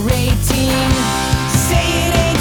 rating. Say it ain't.